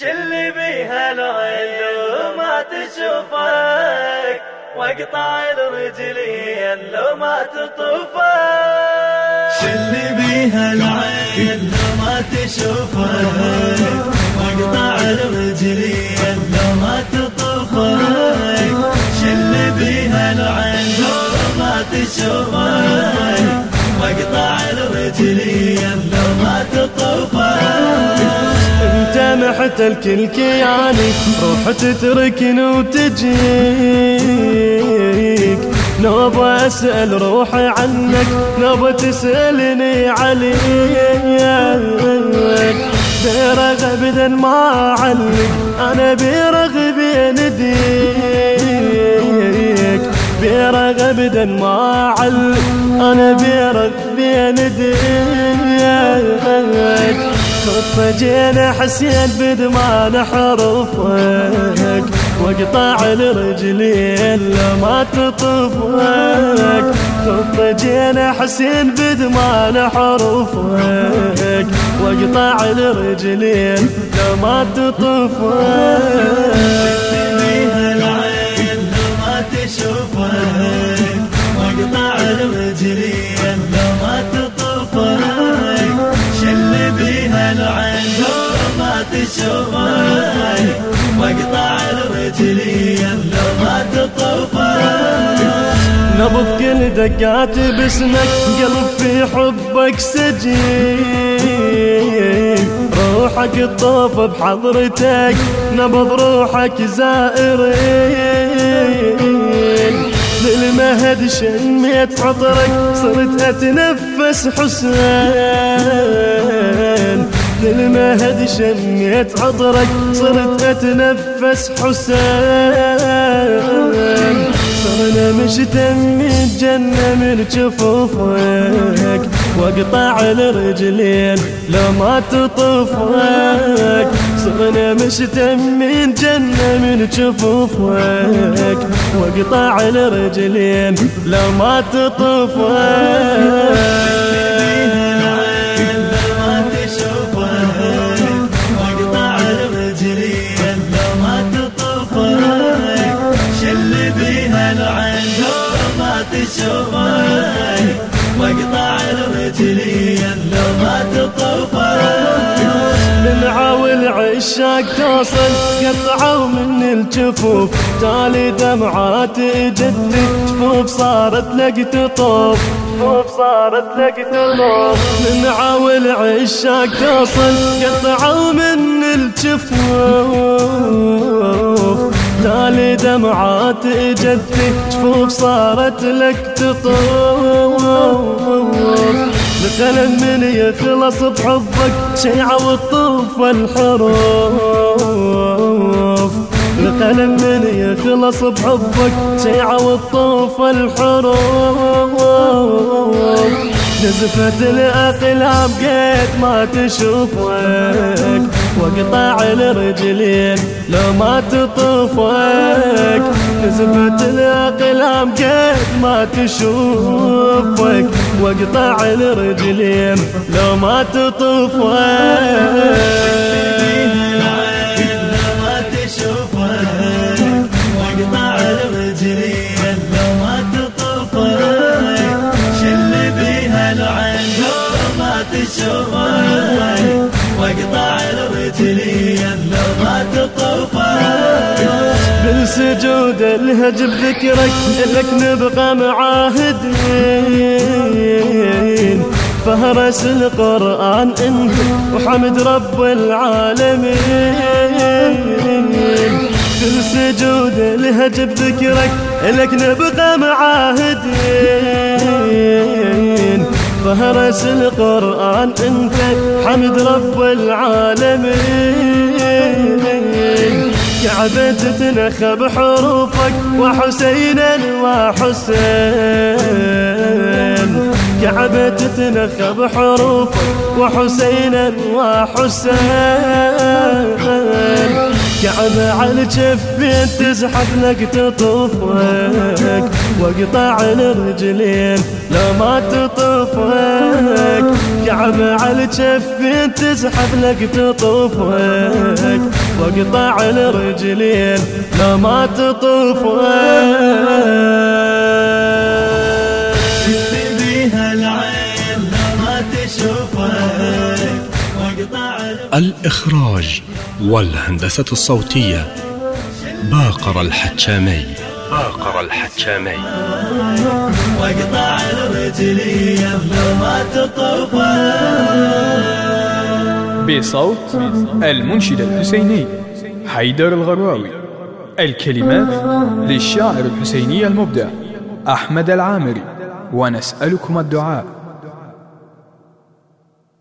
شلي بيها لو ما تشوفك واقطع الرجلين لو ما تطوفك. شلي بيها العين لو ما تشوفك واقطع الرجلين لو ما تطوفك. شلي بيها العين لو ما تشوفك واقطع الرجلين لو ما تطوفك. سمحت الكل كياني روح تتركني وتجيك. نوب أسأل روحي عنك نوب تسألني عليك بيرغ ابدا ما علق أنا بيرغ بين ديك. بيرغ ابدا ما علق أنا بيرغ بين ديك خط جينا حسين بدمان حروفك واقطع الرجلين لما تطفك. خط جينا حسين بدمان حروفك واقطع الرجلين لما تطفك. نبض كل دقات باسمك قلب في حبك سجين روحك الطوف بحضرتك نبض روحك زائرين. للمهد شميت عطرك صرت أتنفس حسين. للمهد شميت عطرك صرت أتنفس حسين. صرنا مشتم من جنة من جفوفك وأقطع الرجلين لو ما تطفك. صرنا مشتم من جنة من جفوفك وأقطع الرجلين لو ما تطفك. نعاول عشاق توصل قطعوا من الجفوف. تالي دمعات جدي جفوف صارت لك تطوف. جفوف صارت لك تطوف. نعاول عشاق توصل قطعوا من الجفوف. تالي دمعات جدي جفوف صارت لك تطوف. القلم من يخلص بحبك شيعة والطوف الحروف القلم من يخلص بحبك شيعة والطوف الحروف نزفت الأقلام قد ما تشوفك واقطع الرجلين لو ما تطفك نزفت الأقلام قد ما تشوفك واقطع الرجلين لو ما تطفك تشوفك واقطع الرجلين بالسجود الهج بذكرك لك نبقى معاهدين. فهرس القرآن انت وحمد رب العالمين. بالسجود الهج بذكرك لك نبقى معاهدين. فهرس القرآن انت حمد رب العالمين. كعبة تتنخى بحروفك وحسينا وحسين. كعبة تتنخى بحروفك وحسينا وحسين. كعبة على جفين تزحف لك تطوفك واقطع الرجلين لو ما تطوفك كعبة على جفين تزحف لك تطوفك واقطع الرجلين لو ما تطوفك الإخراج والهندسة الصوتية باقر الحتشامي. باقر الحتشامي. واقطع لو ما تطوفك بصوت المنشد الحسيني حيدر الغراوي الكلمات للشاعر الحسيني المبدع أحمد العامري. ونسألكم الدعاء.